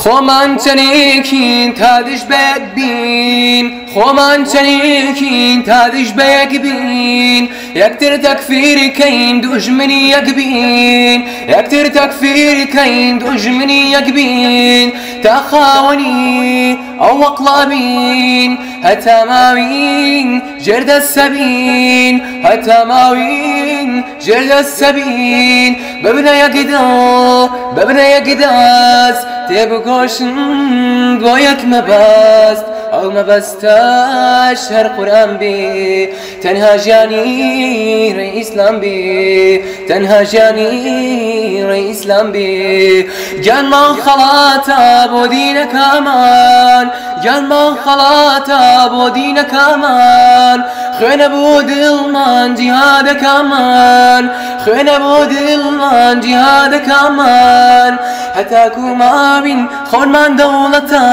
خۆمان چەنێکین تا دش بەیەک بین. خۆمان چەنێکین تا دش بەیەک بین. یەکتر تەکفیرکەین دوژمنی یەک بین. یەکتر تەکفیرکەین دوژمنی یەک بین. تا خاوەنی ئەو وەقڵابین هەتا ماوین جێردە سەبین السبعين جل السبعين ببنا يا قداس ببنا يا قداس تبقوشن ما مبست. او مبستش هر قرآن بی. تنها جانی ری اسلام بی. تنها جانی ری اسلام بی. جان ما خلاطا بودین کامان. دینەکەمان گیانمان خەڵاتە بۆ دینەکەمان خوێنە بۆ دڵمان جیهادەکەمان خوێنە بۆ دڵمان جیهادەکەمان هەتاکو ماوین خۆنمان دەوڵەتە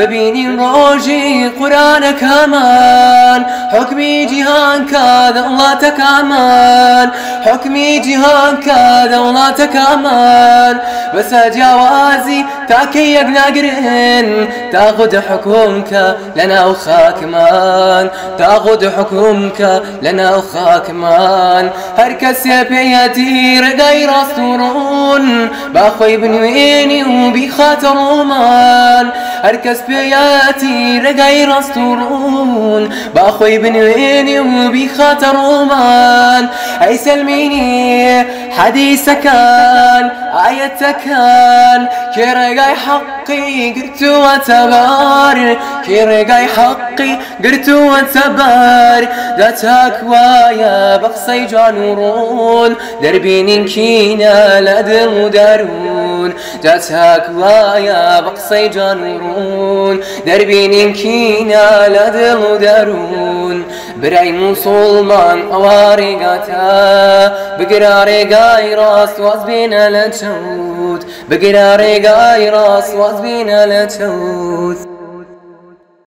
ببینین ڕۆژی قورانەکەمان حکمی جیهان کا دەوڵاتەکەمان حکمی جیهان کا دەوڵاتەکەمان بەسە جیاوازی تاکە یەک ناگرن تاغد حکومکە لەناو خاکمان. تاغد حکومکە لەناو خاکمان. هەر کەسێ پێیەتی ڕێگای ڕاست و ڕۆن باخۆی بنوێنی و بیخاتە ڕۆمان هەر کەس پێیەتی ڕێگای ڕاست و ڕۆن باخۆی بنوێنی و بیخاتە ڕۆمان ئەی سلمینی حەدیسەکان ئاەتەکان کێ ڕێگای حەقی گرتووەتە بار کێ ڕێگای حەقی گرتووەتە بار دەچاک وایە بە قسەی جوان و ڕۆن دەربینین کینە لە دڵ و دەروون دەچاک وایە بە قسەی جوان و ڕۆن دەربینین کینە لە دڵ و دەروون برای موسڵمان ئەوە ڕێگاتە بگرا ڕێگای ڕاست واز بێنە لە چەوت بگرا ڕێگای ڕاست واز بێنە لە چەوت